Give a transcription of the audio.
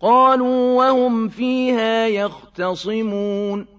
قَالُوا وَهُمْ فِيهَا يَخْتَصِمُونَ